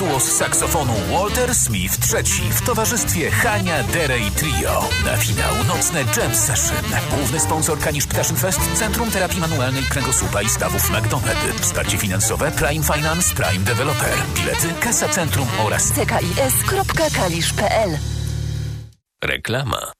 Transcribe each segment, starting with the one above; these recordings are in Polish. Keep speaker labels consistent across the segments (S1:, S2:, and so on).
S1: wirtuos saksofonu Walter Smith III w towarzystwie Hania Derej Trio. Na finał nocne jam session. Główny sponsor Kanisz Ptaszyn Fest, Centrum Terapii Manualnej Kręgosłupa i Stawów McDonald. Wsparcie finansowe Prime Finance, Prime Developer. Bilety Kasa Centrum oraz
S2: ckis.kalisz.pl
S1: reklama.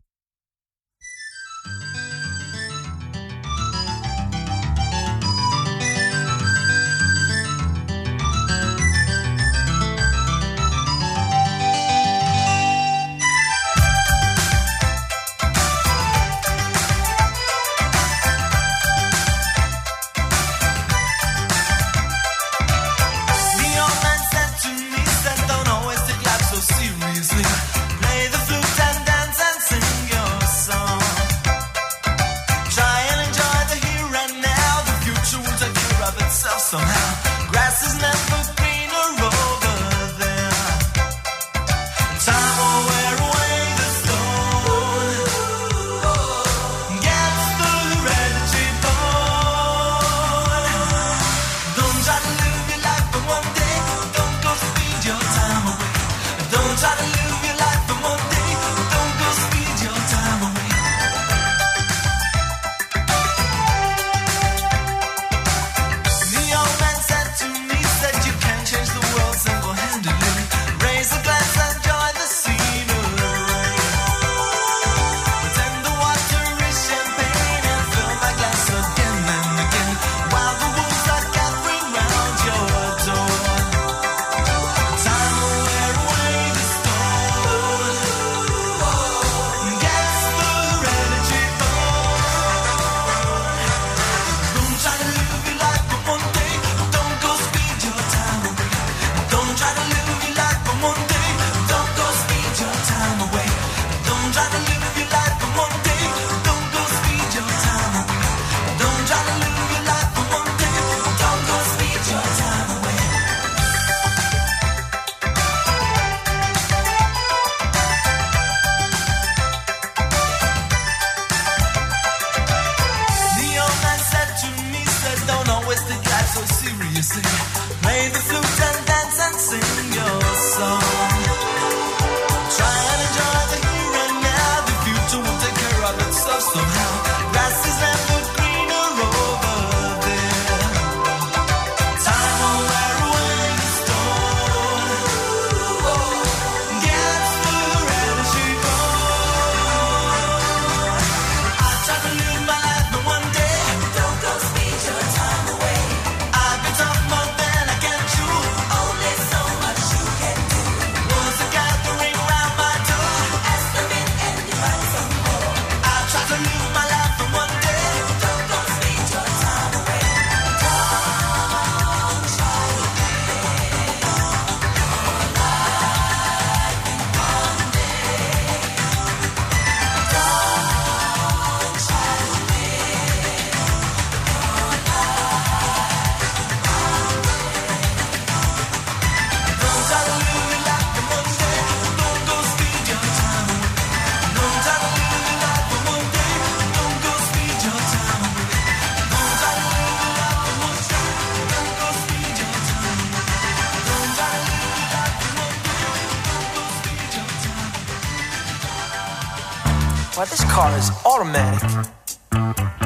S3: car is automatic,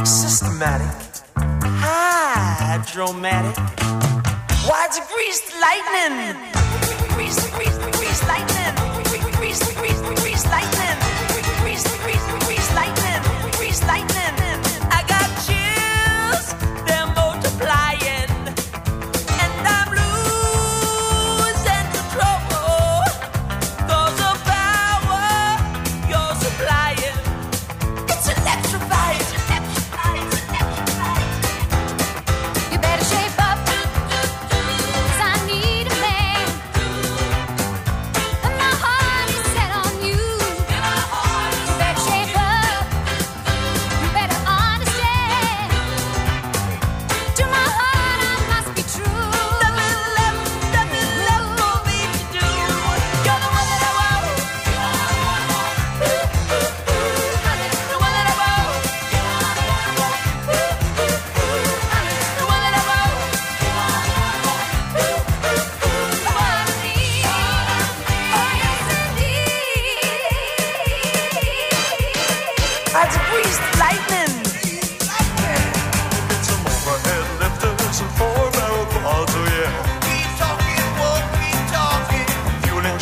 S3: systematic, hydromatic. Why it's greased lightning? Grease, grease.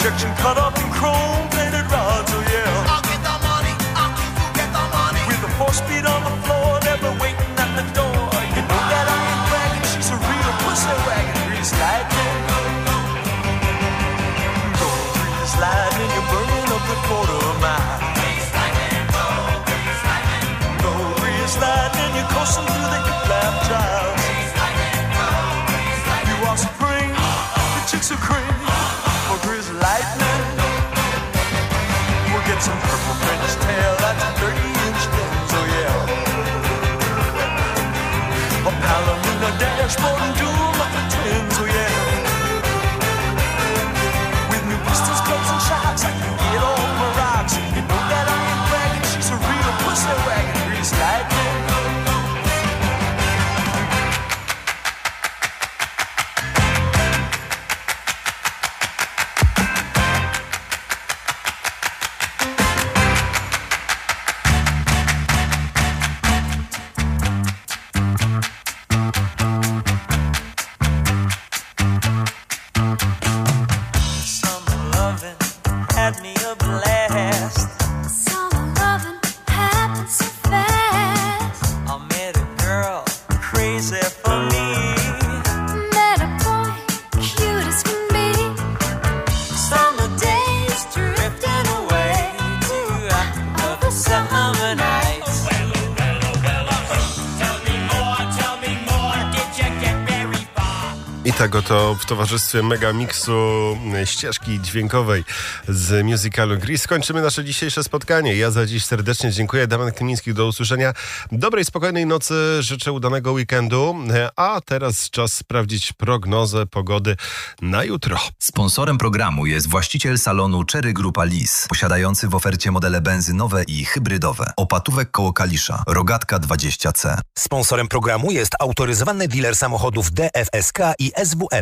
S3: Injection cut
S4: up like Oto w towarzystwie mega miksu y, ścieżki dźwiękowej z musicalu Gris skończymy nasze dzisiejsze spotkanie. Ja za dziś serdecznie dziękuję. Damian Klimiński do usłyszenia. Dobrej, spokojnej nocy. Życzę udanego weekendu. A teraz czas sprawdzić prognozę pogody na jutro.
S5: Sponsorem programu jest właściciel salonu Cherry Grupa Lis, posiadający w ofercie modele benzynowe i hybrydowe. Opatówek koło Kalisza, Rogatka 20C.
S6: Sponsorem programu jest autoryzowany dealer samochodów DFSK i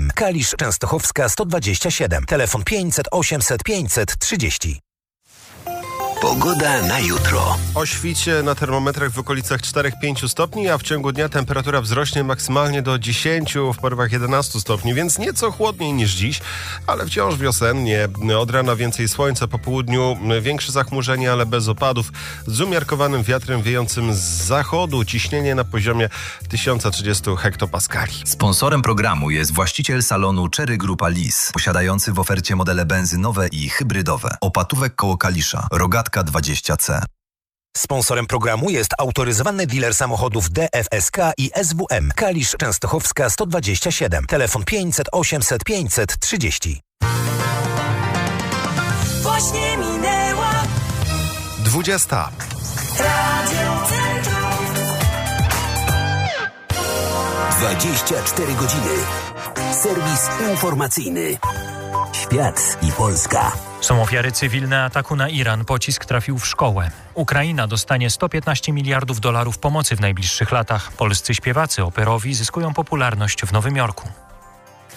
S6: SWM Kalisz Częstochowska 127. Telefon 500 800 530.
S7: Pogoda na jutro.
S4: O świcie na termometrach w okolicach 4-5 stopni, a w ciągu dnia temperatura wzrośnie maksymalnie do 10 w porwach 11 stopni, więc nieco chłodniej niż dziś, ale wciąż wiosennie. Od rana więcej słońca, po południu większe zachmurzenie, ale bez opadów, z umiarkowanym wiatrem wiejącym z zachodu, ciśnienie na poziomie 1030 hektopaskali.
S5: Sponsorem programu jest właściciel salonu Cherry Grupa Lis, posiadający w ofercie modele benzynowe i hybrydowe. Opatówek koło Kalisza, Rogatka 20C.
S6: Sponsorem programu jest autoryzowany dealer samochodów DFSK i SWM Kalisz Częstochowska 127. Telefon 500 800 530.
S8: Właśnie minęła
S4: 20.
S8: Radio Centrum.
S7: 24 godziny. Serwis informacyjny. Świat i Polska.
S9: Są ofiary cywilne ataku na Iran. Pocisk trafił w szkołę. Ukraina dostanie 115 miliardów dolarów pomocy w najbliższych latach. Polscy śpiewacy operowi zyskują popularność w Nowym Jorku.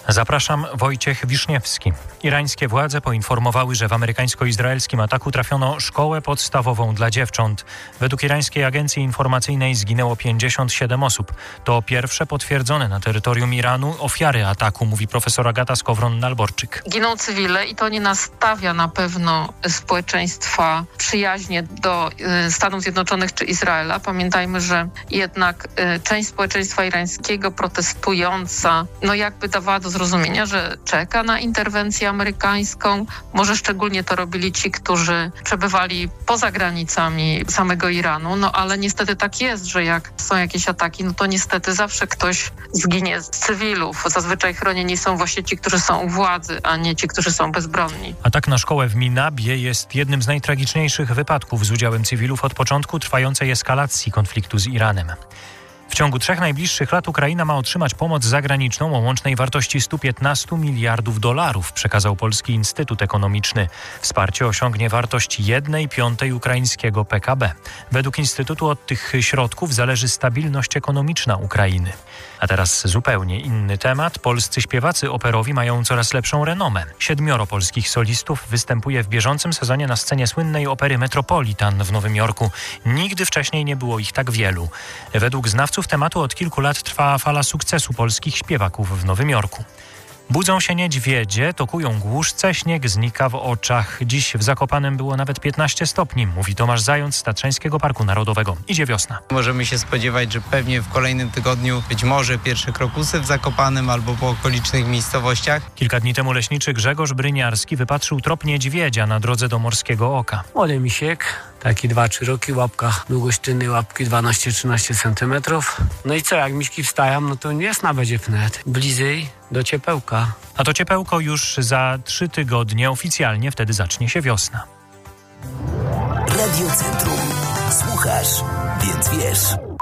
S9: Zapraszam Wojciech Wiszniewski. Irańskie władze poinformowały, że w amerykańsko-izraelskim ataku trafiono szkołę podstawową dla dziewcząt. Według irańskiej agencji informacyjnej zginęło 57 osób. To pierwsze potwierdzone na terytorium Iranu ofiary ataku, mówi profesor Agata Skowron-Nalborczyk.
S10: giną cywile i to nie nastawia na pewno społeczeństwa przyjaźnie do y, Stanów Zjednoczonych czy Izraela. Pamiętajmy, że jednak y, część społeczeństwa irańskiego protestująca, no jakby dawała do zrozumienia, że czeka na interwencję amerykańską. Może szczególnie to robili ci, którzy przebywali poza granicami samego Iranu, no ale niestety tak jest, że jak są jakieś ataki, no to niestety zawsze ktoś zginie z cywilów. Zazwyczaj chronieni są właśnie ci, którzy są u władzy, a nie ci, którzy są bezbronni.
S9: Atak na szkołę w Minabie jest jednym z najtragiczniejszych wypadków z udziałem cywilów od początku trwającej eskalacji konfliktu z Iranem. W ciągu trzech najbliższych lat Ukraina ma otrzymać pomoc zagraniczną o łącznej wartości 115 miliardów dolarów, przekazał Polski Instytut Ekonomiczny. Wsparcie osiągnie wartość 1 piątej ukraińskiego PKB. Według Instytutu od tych środków zależy stabilność ekonomiczna Ukrainy. A teraz zupełnie inny temat. Polscy śpiewacy operowi mają coraz lepszą renomę. Siedmioro polskich solistów występuje w bieżącym sezonie na scenie słynnej opery Metropolitan w Nowym Jorku. Nigdy wcześniej nie było ich tak wielu. Według znawców tematu od kilku lat trwa fala sukcesu polskich śpiewaków w Nowym Jorku. Budzą się niedźwiedzie, tokują głuszce, śnieg znika w oczach. Dziś w Zakopanem było nawet 15 stopni, mówi Tomasz Zając z Tatrzańskiego Parku Narodowego. Idzie wiosna.
S11: Możemy się spodziewać, że pewnie w kolejnym tygodniu być może pierwsze krokusy w Zakopanem albo po okolicznych miejscowościach.
S9: Kilka dni temu leśniczy Grzegorz Bryniarski wypatrzył trop niedźwiedzia na drodze do Morskiego Oka.
S12: Młody misiek, taki 2-3 roki, łapka, długość tylnej łapki 12-13 cm. No i co, jak miśki wstają, no to wiosna będzie wnet. Bliżej do ciepełka.
S9: A to ciepełko już za trzy tygodnie, oficjalnie wtedy zacznie się wiosna.
S7: Radio Centrum. Słuchasz, więc wiesz.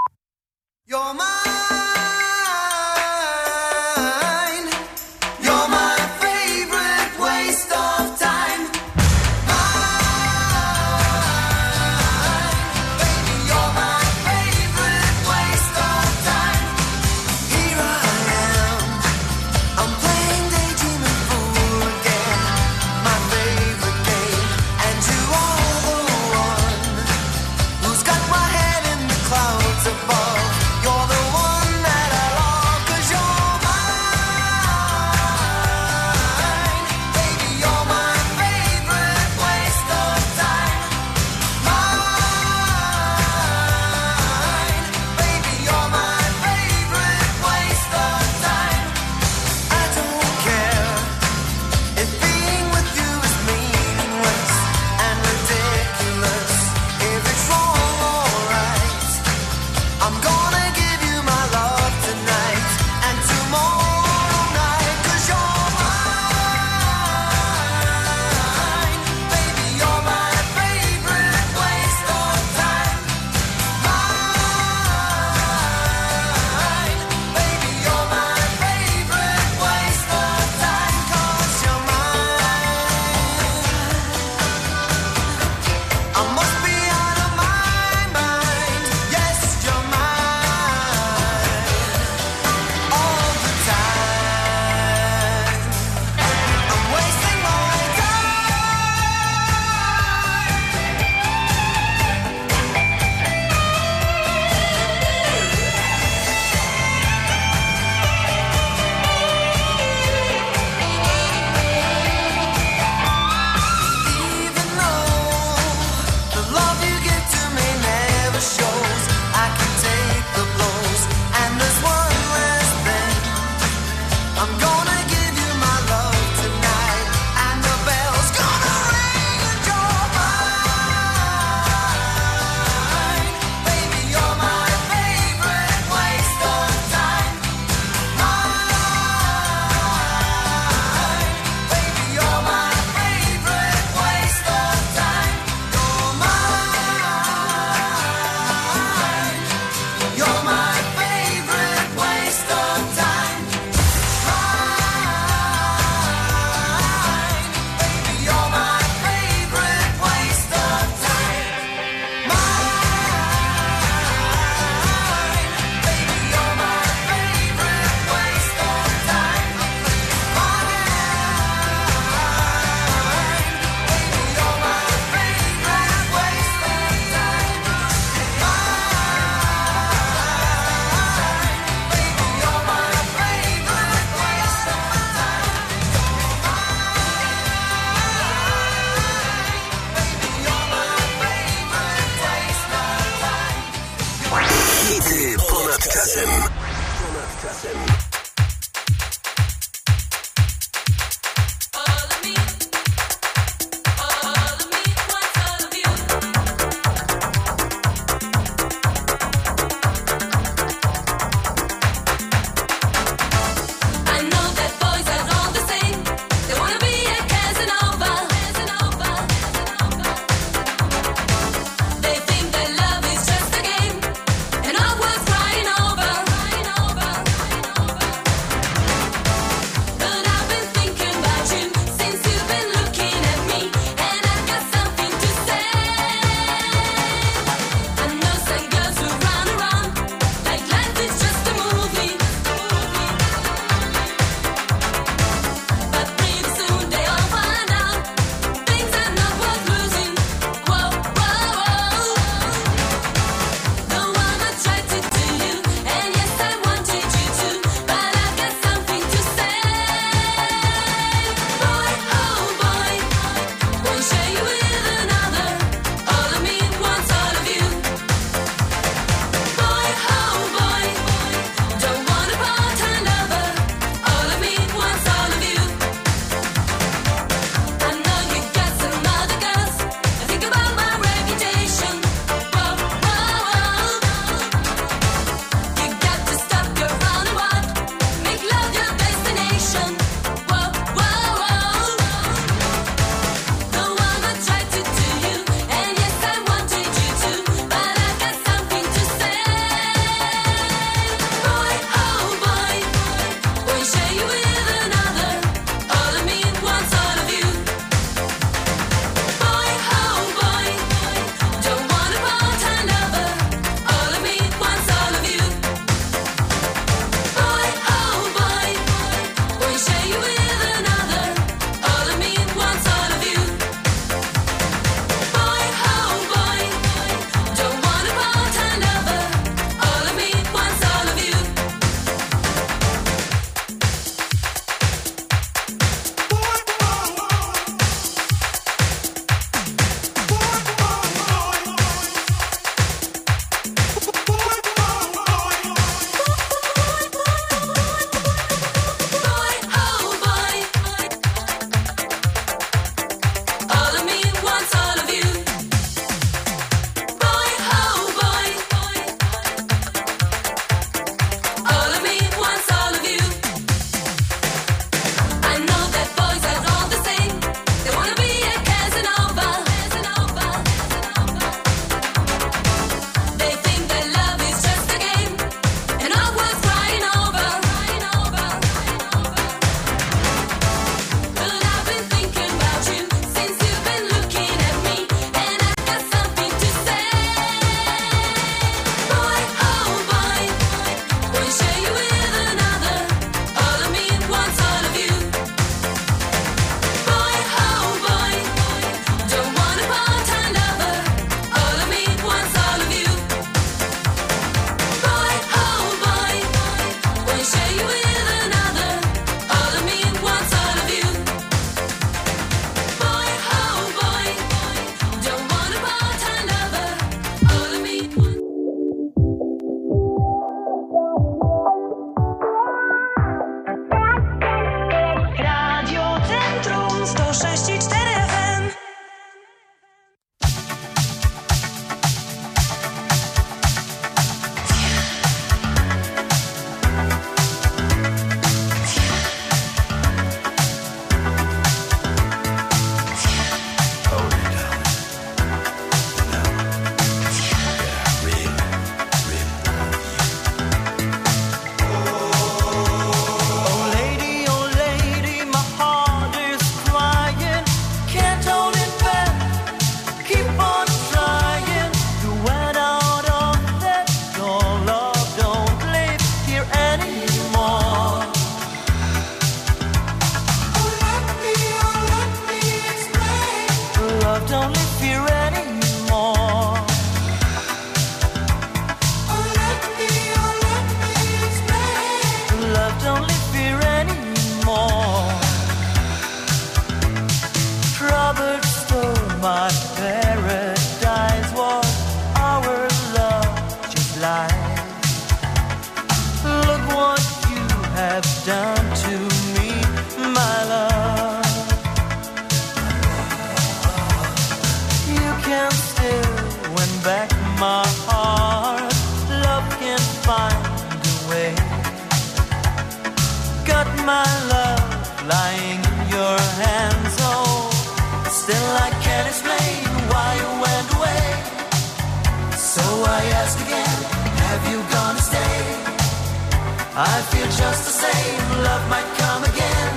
S8: just
S3: the same. Love might come again.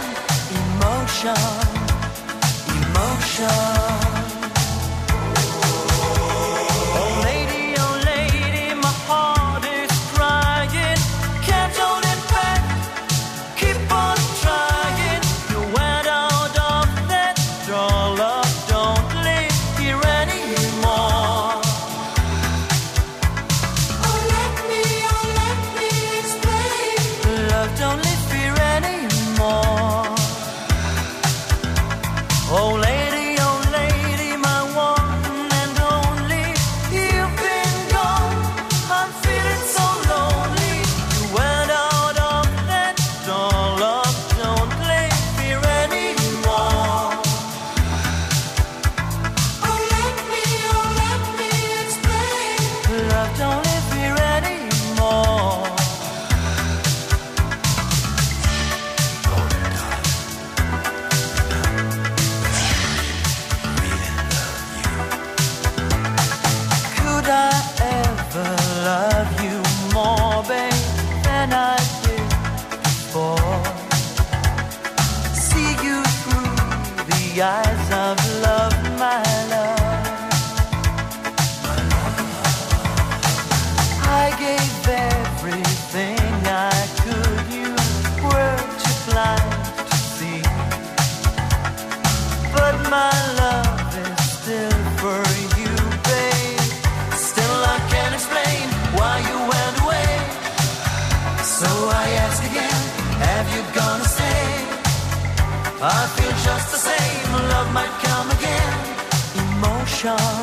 S3: Emotion, emotion. the eyes of love, my love. I gave everything I could. You were too blind to see. But my love is still for you, babe. Still, I can't explain why you went away. So I ask again, have you gonna stay? I shine.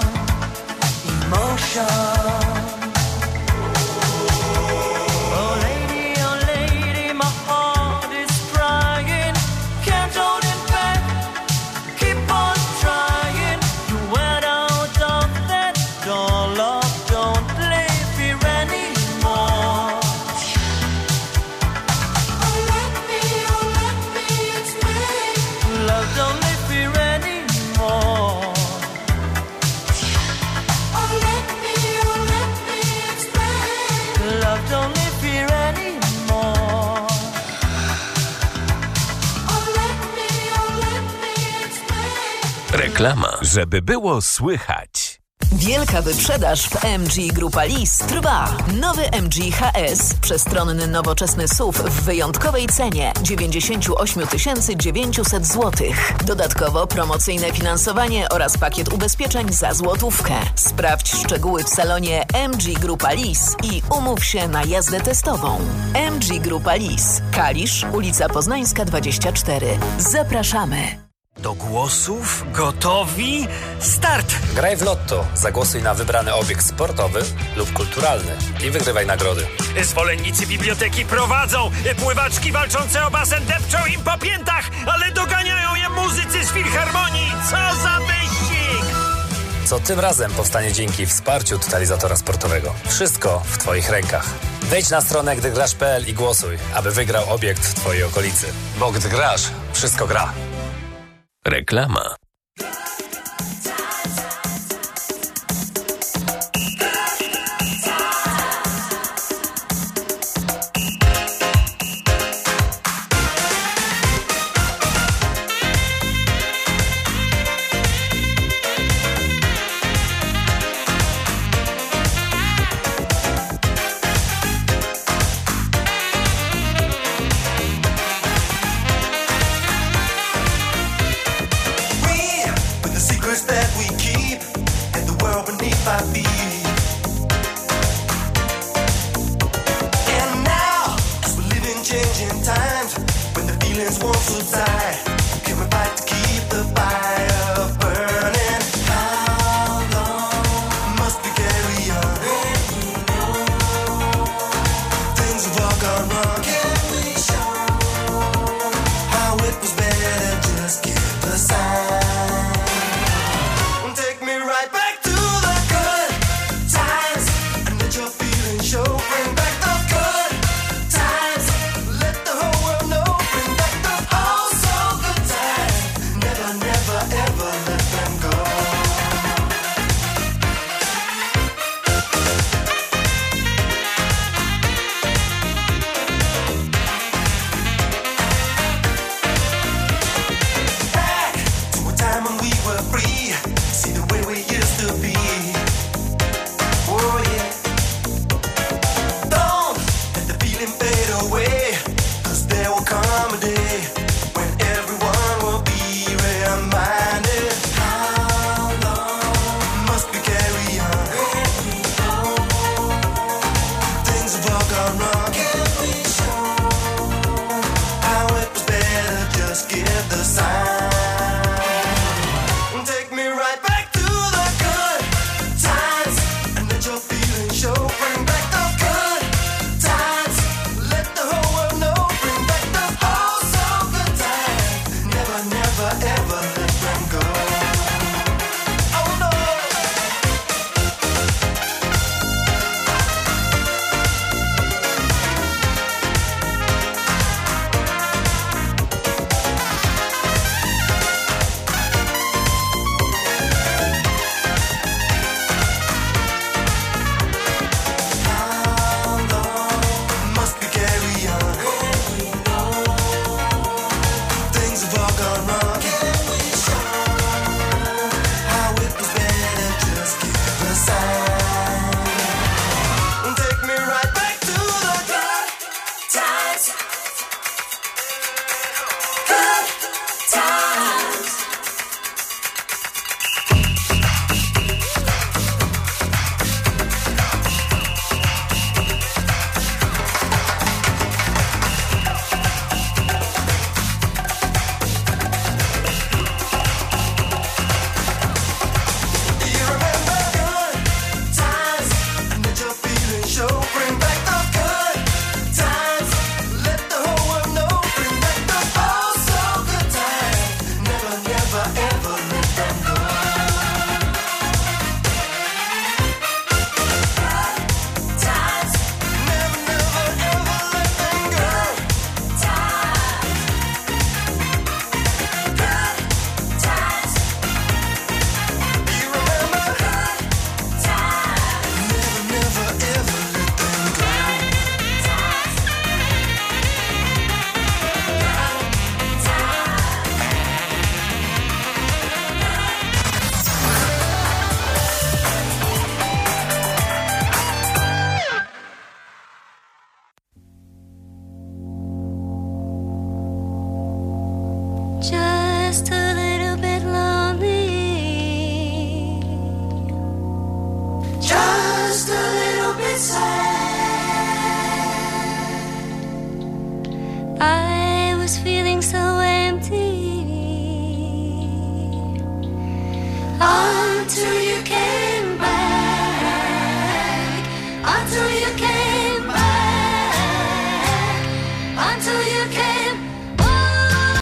S1: Reklama. Żeby było słychać.
S2: Wielka wyprzedaż w MG Grupa LIS trwa. Nowy MG HS, przestronny nowoczesny SUV w wyjątkowej cenie 98 900 zł. Dodatkowo promocyjne finansowanie oraz pakiet ubezpieczeń za złotówkę. Sprawdź szczegóły w salonie MG Grupa LIS i umów się na jazdę testową. MG Grupa LIS, Kalisz, ulica Poznańska 24. Zapraszamy.
S13: Do głosów? Gotowi? Start!
S14: Graj w Lotto. Zagłosuj na wybrany obiekt sportowy lub kulturalny i wygrywaj nagrody.
S13: Zwolennicy biblioteki prowadzą. Pływaczki walczące o basen depczą im po piętach, ale doganiają je muzycy z filharmonii. Co za wyścig!
S14: Co tym razem powstanie dzięki wsparciu totalizatora sportowego. Wszystko w Twoich rękach. Wejdź na stronę gdygrasz.pl i głosuj, aby wygrał obiekt w Twojej okolicy. Bo gdy grasz, wszystko gra.
S7: Reklama. show, bring back.